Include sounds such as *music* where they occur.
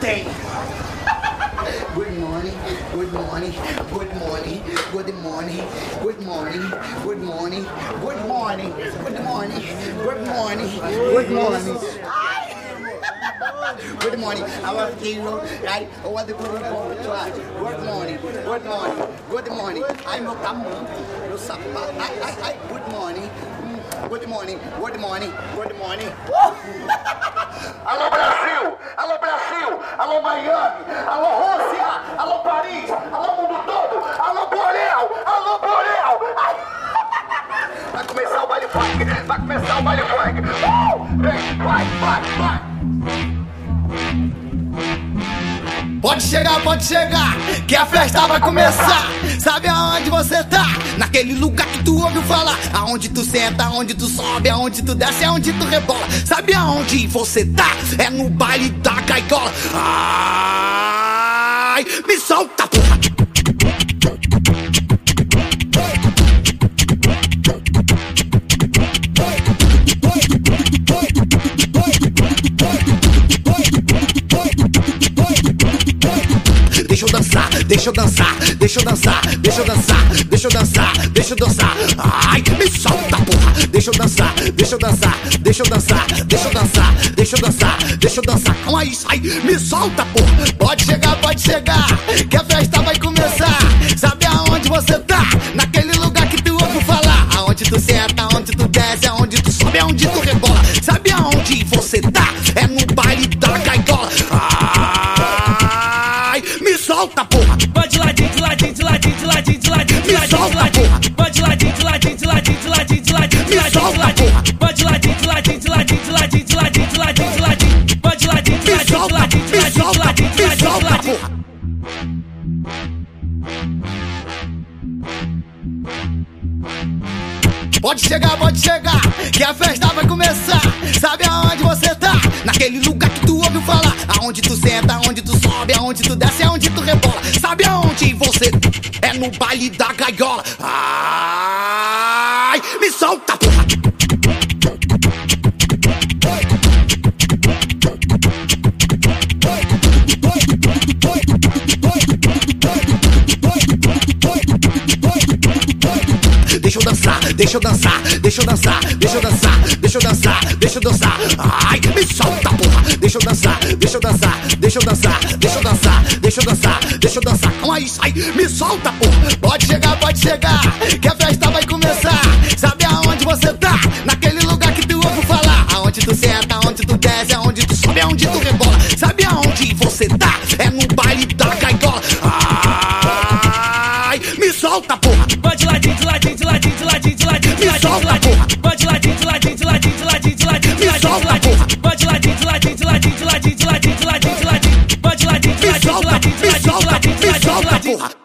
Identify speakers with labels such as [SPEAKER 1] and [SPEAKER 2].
[SPEAKER 1] tem. Good morning, good morning, good morning, good morning, good morning, good morning, good morning, good morning, good morning, good morning. Good morning. Was hero, right? I want to go to Good morning, good morning, good morning. I'm tamanho, meu sapato. Ai, ai, ai, good morning. Good morning, good morning, good morning. *laughs* Alô Brasil, alô Brasil, alô Miami, alô Rússia, alô Paris, alô mundo todo, alô Borel, alô Borel. Ai. *laughs* Vai começar o baile funk, vai começar o baile funk. Uh! Vem, vai, vai, vai.
[SPEAKER 2] Pode chegar, pode chegar, que a festa vai começar. Sabe aonde você tá? Naquele lugar que tu ouviu falar. Aonde tu senta, aonde tu sobe, aonde tu desce, aonde tu rebola. Sabe aonde você tá? É no baile da caicola. Ai, me solta, porra. Deixa eu dançar, deixa eu dançar, deixa eu dançar, deixa eu dançar, deixa eu dançar. Ai, me solta, porra. Deixa eu dançar, deixa eu dançar, deixa eu dançar, deixa eu dançar, deixa eu dançar, deixa eu dançar. Calma aí, sai, me solta, porra. Pode chegar, pode chegar, que a festa vai começar. Sabe aonde você tá? Naquele lugar que tu ouviu falar. Aonde tu senta, aonde tu desce, aonde tu sobe, aonde tu rebola. Sabe aonde você tá? É no baile da caicola. Ai, me solta, porra. Pode chegar, pode chegar, que a festa vai começar. Sabe aonde você tá? Naquele lugar que tu ouviu falar. Aonde tu senta, aonde tu sobe, aonde tu desce, aonde tu rebola. Sabe aonde você é no baile da gaiola. Ai, me solta, porra. Deixa eu dançar, deixa eu dançar, deixa eu dançar, deixa eu dançar, deixa eu dançar. Ai, me solta, porra. Deixa eu dançar, deixa eu dançar, deixa eu dançar, deixa eu dançar, deixa eu dançar, deixa eu dançar. Calma aí, sai, me solta, porra. Pode chegar, pode chegar, que a festa vai começar. Sabe aonde você tá? Naquele lugar que tu ouve falar. Aonde tu senta, aonde tu desce, aonde tu sobe, aonde tu
[SPEAKER 3] de ladinho,
[SPEAKER 2] solta.
[SPEAKER 3] Vai de ladinho, de ladinho, de ladinho, de ladinho, de ladinho, de ladinho, de
[SPEAKER 2] solta,
[SPEAKER 3] ladinho.
[SPEAKER 2] porra.
[SPEAKER 3] Vai de ladinho, de ladinho, de ladinho, de ladinho, de ladinho, de ladinho, de ladinho. Vai de ladinho, de
[SPEAKER 2] Me
[SPEAKER 3] ladinho, de
[SPEAKER 2] solta,
[SPEAKER 3] ladinho, de
[SPEAKER 2] me
[SPEAKER 3] ladinho, de
[SPEAKER 2] solta,
[SPEAKER 3] ladinho, de
[SPEAKER 2] me
[SPEAKER 3] ladinho, de
[SPEAKER 2] solta,
[SPEAKER 3] ladinho.
[SPEAKER 2] porra.